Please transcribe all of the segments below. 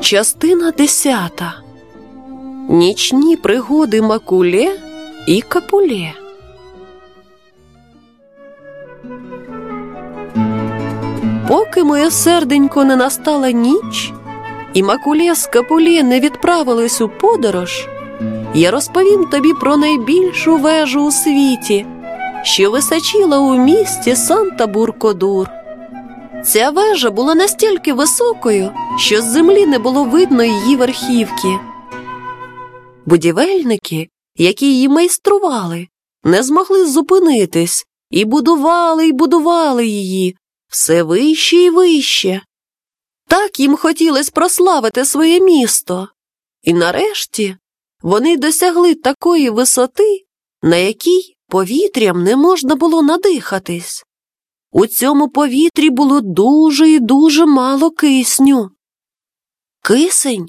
Частина десята. Нічні пригоди Макуле і Капуле. Поки моє серденько не настала ніч, і Макуле з Капуле не відправились у подорож, я розповім тобі про найбільшу вежу у світі, що височила у місті Санта Буркодур. Ця вежа була настільки високою, що з землі не було видно її верхівки. Будівельники, які її майстрували, не змогли зупинитись і будували й будували її все вище і вище. Так їм хотілося прославити своє місто. І нарешті вони досягли такої висоти, на якій повітрям не можна було надихатись. У цьому повітрі було дуже і дуже мало кисню. Кисень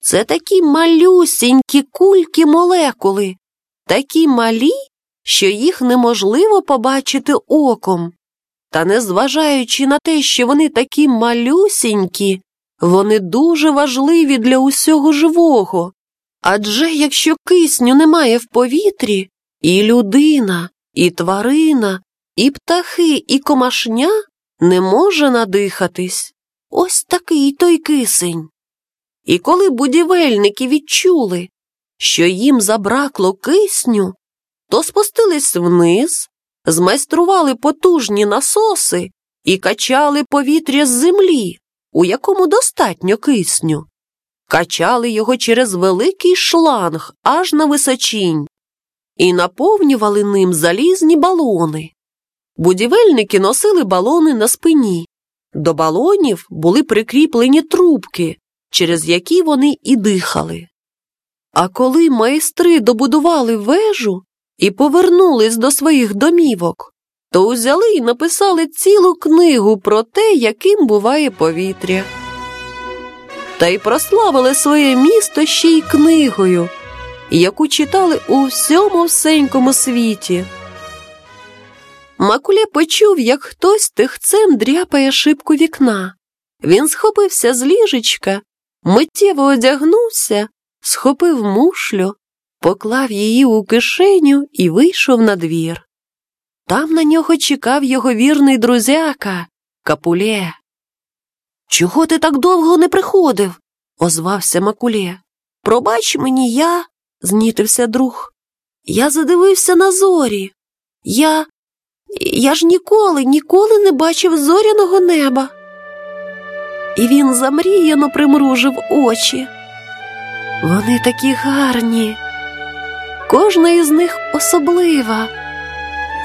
це такі малюсінькі кульки молекули, такі малі, що їх неможливо побачити оком. Та незважаючи на те, що вони такі малюсінькі, вони дуже важливі для усього живого. Адже якщо кисню немає в повітрі, і людина, і тварина, і птахи, і комашня не може надихатись. Ось такий той кисень. І коли будівельники відчули, що їм забракло кисню, то спустились вниз, змайстрували потужні насоси і качали повітря з землі, у якому достатньо кисню. Качали його через великий шланг аж на височінь і наповнювали ним залізні балони. Будівельники носили балони на спині. До балонів були прикріплені трубки, через які вони і дихали. А коли майстри добудували вежу і повернулись до своїх домівок, то узяли і написали цілу книгу про те, яким буває повітря. Та й прославили своє місто ще й книгою, яку читали у всьому всенькому світі. Макуле почув, як хтось тихцем дряпає шибку вікна. Він схопився з ліжечка, миттєво одягнувся, схопив мушлю, поклав її у кишеню і вийшов на двір. Там на нього чекав його вірний друзяка Капуле. Чого ти так довго не приходив? озвався Макуле. Пробач мені, я, знітився друг. Я задивився на зорі. Я я ж ніколи, ніколи не бачив зоряного неба. І він замріяно примружив очі. Вони такі гарні, кожна із них особлива.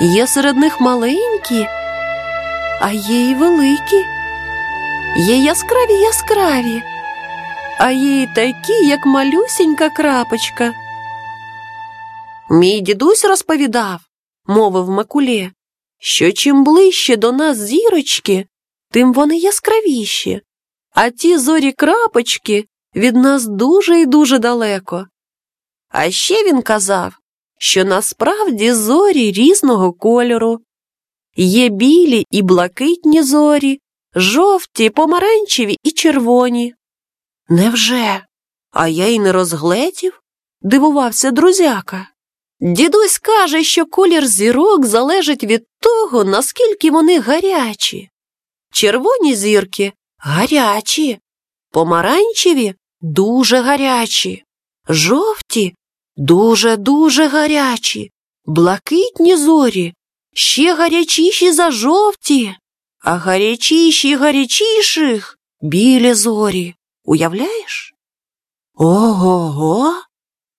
Є серед них маленькі, а є й великі, є яскраві яскраві, а є й такі, як малюсінька крапочка. Мій дідусь розповідав, мовив Макуле, що чим ближче до нас зірочки, тим вони яскравіші, а ті зорі крапочки від нас дуже і дуже далеко. А ще він казав, що насправді зорі різного кольору. Є білі і блакитні зорі, жовті, помаранчеві і червоні. Невже? А я й не розгледів? дивувався друзяка. Дідусь каже, що колір зірок залежить від того, наскільки вони гарячі. Червоні зірки гарячі, помаранчеві дуже гарячі, жовті дуже-дуже гарячі, блакитні зорі ще гарячіші за жовті, а гарячіші гарячіших білі зорі. Уявляєш? Ого, го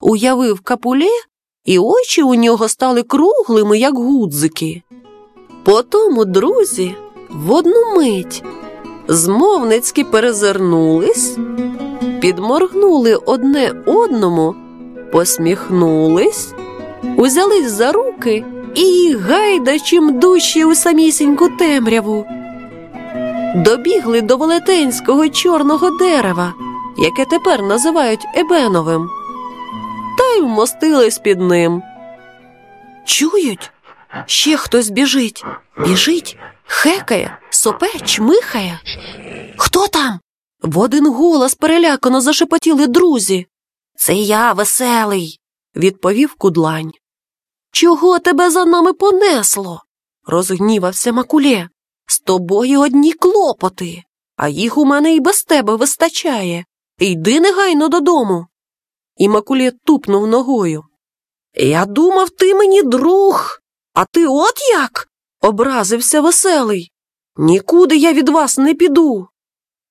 уявив капуле і очі у нього стали круглими, як гудзики. Потому друзі в одну мить змовницьки перезирнулись, підморгнули одне одному, посміхнулись, узялись за руки і гайда чим дужче у самісіньку темряву. Добігли до велетенського чорного дерева, яке тепер називають Ебеновим та й вмостились під ним. Чують? Ще хтось біжить. Біжить, хекає, сопе, чмихає. Хто там? В один голос перелякано зашепотіли друзі. Це я веселий, відповів кудлань. Чого тебе за нами понесло? розгнівався Макулє. З тобою одні клопоти, а їх у мене і без тебе вистачає. Йди негайно додому. І Макулє тупнув ногою. Я думав, ти мені друг, а ти от як? образився веселий. Нікуди я від вас не піду.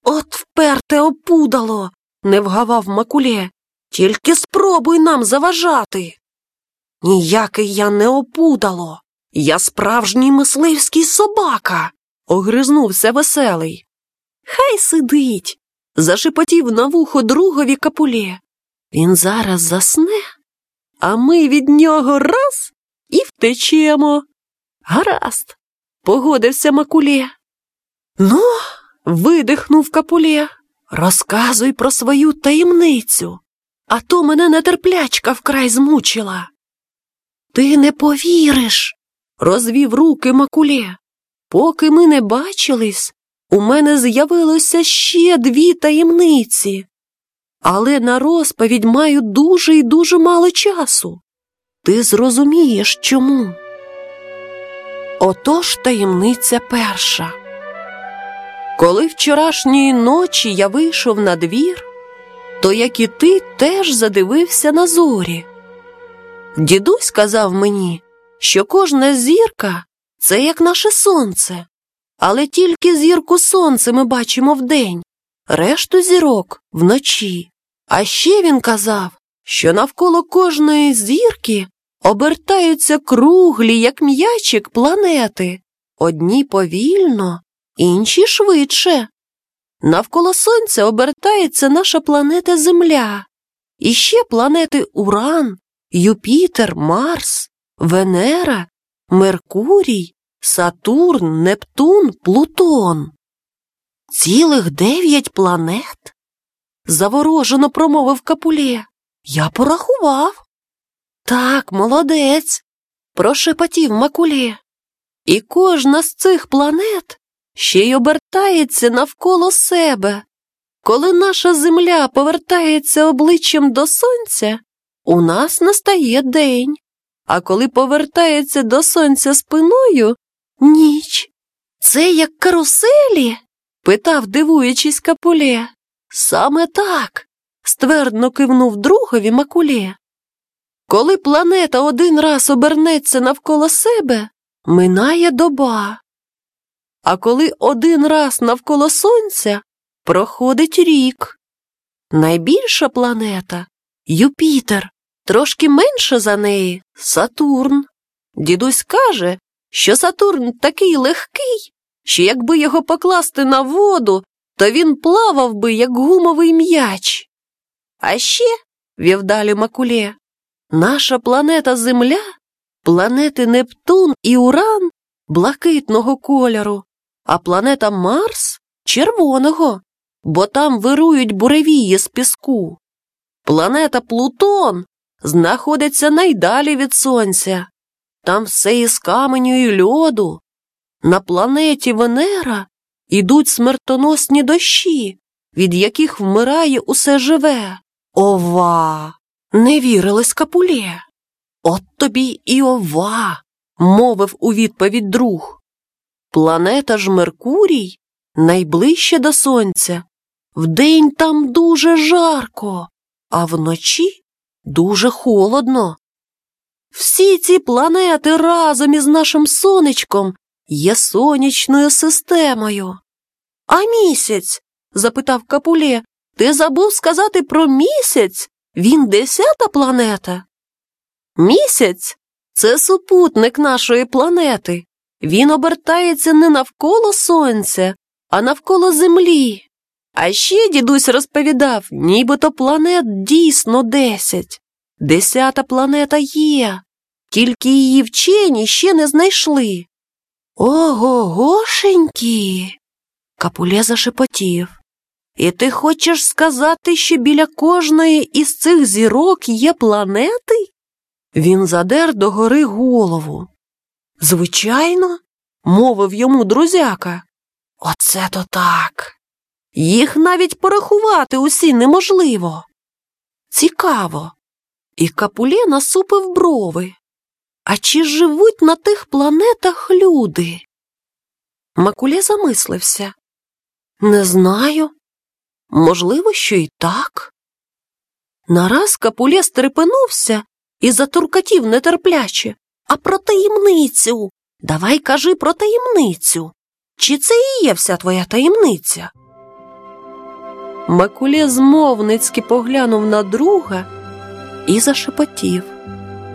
От вперте опудало, не вгавав Макулє. Тільки спробуй нам заважати. Ніякий я не опудало. Я справжній мисливський собака, огризнувся веселий. Хай сидить, зашепотів на вухо другові капулє. Він зараз засне, а ми від нього раз і втечемо. Гаразд, погодився Макулє. Ну, видихнув капулє. Розказуй про свою таємницю, а то мене нетерплячка вкрай змучила. Ти не повіриш, розвів руки Макулє. Поки ми не бачились, у мене з'явилося ще дві таємниці. Але на розповідь маю дуже і дуже мало часу. Ти зрозумієш чому. Отож таємниця перша. Коли вчорашньої ночі я вийшов на двір, то, як і ти, теж задивився на зорі. Дідусь казав мені, що кожна зірка це як наше сонце, але тільки зірку сонце ми бачимо вдень, решту зірок вночі. А ще він казав, що навколо кожної зірки обертаються круглі, як м'ячик, планети, одні повільно, інші швидше. Навколо Сонця обертається наша планета Земля, і ще планети Уран, Юпітер, Марс, Венера, Меркурій, Сатурн, Нептун, Плутон. Цілих дев'ять планет? Заворожено промовив Капулє. Я порахував. Так, молодець, прошепотів Макулє. І кожна з цих планет ще й обертається навколо себе. Коли наша земля повертається обличчям до сонця, у нас настає день, а коли повертається до сонця спиною ніч. Це як каруселі? питав, дивуючись капулє. Саме так, ствердно кивнув другові Макулє. Коли планета один раз обернеться навколо себе, минає доба. А коли один раз навколо сонця проходить рік. Найбільша планета Юпітер, трошки менша за неї Сатурн. Дідусь каже, що Сатурн такий легкий, що якби його покласти на воду, то він плавав би, як гумовий м'яч. А ще, вів далі Макулє, наша планета Земля, планети Нептун і Уран блакитного кольору, а планета Марс червоного, бо там вирують буревії з піску. Планета Плутон знаходиться найдалі від Сонця. Там все із каменю і льоду. На планеті Венера ідуть смертоносні дощі, від яких вмирає усе живе. Ова! Не вірили скапулє. От тобі і ова, мовив у відповідь друг. Планета ж Меркурій найближче до сонця. Вдень там дуже жарко, а вночі дуже холодно. Всі ці планети разом із нашим сонечком є сонячною системою. А місяць? запитав Капулє, ти забув сказати про місяць? Він десята планета? Місяць це супутник нашої планети. Він обертається не навколо сонця, а навколо землі. А ще дідусь розповідав, нібито планет дійсно десять. Десята планета є, тільки її вчені ще не знайшли. Ого гошенькі. Капулє зашепотів. І ти хочеш сказати, що біля кожної із цих зірок є планети? Він задер догори голову. Звичайно, мовив йому друзяка. Оце то так. Їх навіть порахувати усі неможливо. Цікаво. І Капулє насупив брови. А чи живуть на тих планетах люди? Макулє замислився. Не знаю. Можливо, що і так. Нараз Капулє стрепенувся і затуркатів нетерпляче. А про таємницю. Давай кажи про таємницю. Чи це і є вся твоя таємниця? Макулє змовницьки поглянув на друга і зашепотів.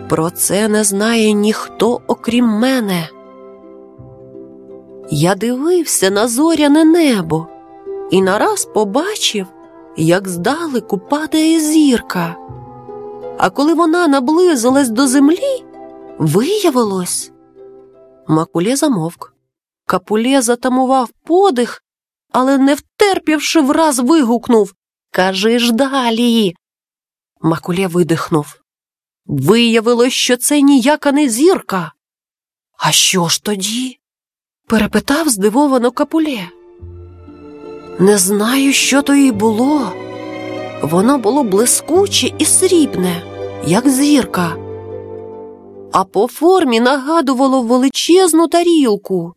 Про це не знає ніхто, окрім мене. Я дивився на зоряне небо і нараз побачив, як здалеку падає зірка. А коли вона наблизилась до землі, виявилось. Макулє замовк. Капулє затамував подих, але, не втерпівши, враз вигукнув Кажи ж далі. Макулє видихнув. Виявилось, що це ніяка не зірка. А що ж тоді? перепитав здивовано Капулє. Не знаю, що то їй було. Воно було блискуче і срібне, як зірка, а по формі нагадувало величезну тарілку.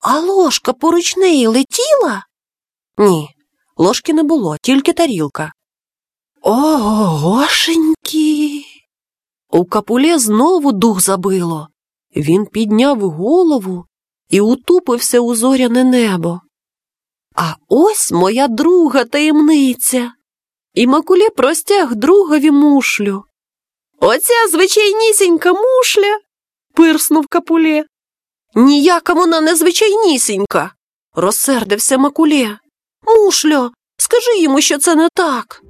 А ложка поруч неї летіла? Ні, ложки не було, тільки тарілка. Огошенькі. У капуле знову дух забило. Він підняв голову і утупився у зоряне небо. А ось моя друга таємниця. І Макуле простяг другові мушлю. Оця звичайнісінька мушля, пирснув капуле. Ніяка вона не звичайнісінька, розсердився Макуле. Мушльо, скажи йому, що це не так.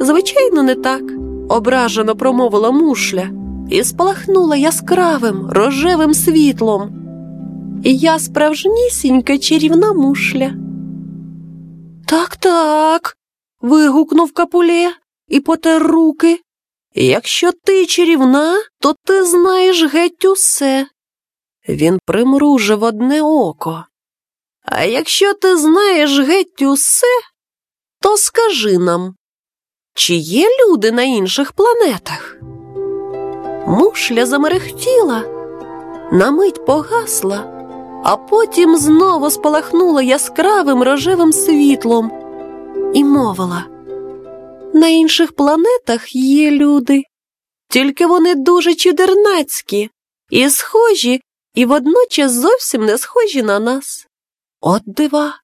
Звичайно, не так, ображено промовила мушля і спалахнула яскравим рожевим світлом. Я справжнісінька чарівна мушля. Так, так. вигукнув капуле і потер руки. Якщо ти чарівна, то ти знаєш геть усе. Він примружив одне око. А якщо ти знаєш геть усе, то скажи нам, чи є люди на інших планетах? Мушля замерехтіла, на мить погасла, а потім знову спалахнула яскравим рожевим світлом і мовила. На інших планетах є люди, тільки вони дуже чудернацькі і схожі, і водночас зовсім не схожі на нас. От дива,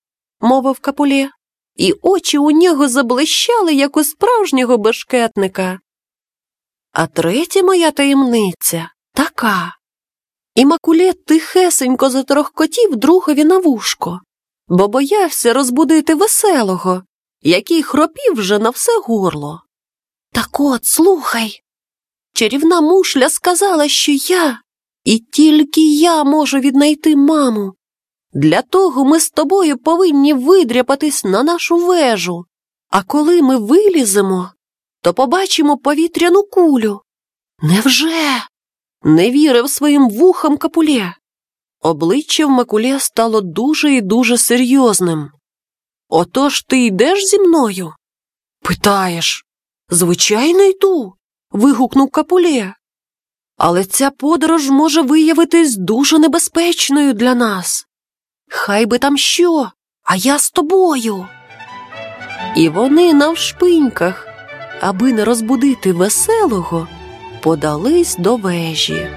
мовив капулє, і очі у нього заблищали, як у справжнього бешкетника. А третя моя таємниця така. І Макулє тихесенько затрохкотів другові на вушко, бо боявся розбудити веселого, який хропів вже на все горло. Так от, слухай. Чарівна мушля сказала, що я, і тільки я можу віднайти маму. Для того ми з тобою повинні видряпатись на нашу вежу, а коли ми виліземо, то побачимо повітряну кулю. Невже? Не вірив своїм вухам капулє. Обличчя в Макулє стало дуже і дуже серйозним. Отож ти йдеш зі мною? Питаєш. Звичайно, йду. вигукнув Капулє. Але ця подорож може виявитись дуже небезпечною для нас. Хай би там що, а я з тобою. І вони навшпиньках, аби не розбудити веселого, подались до вежі.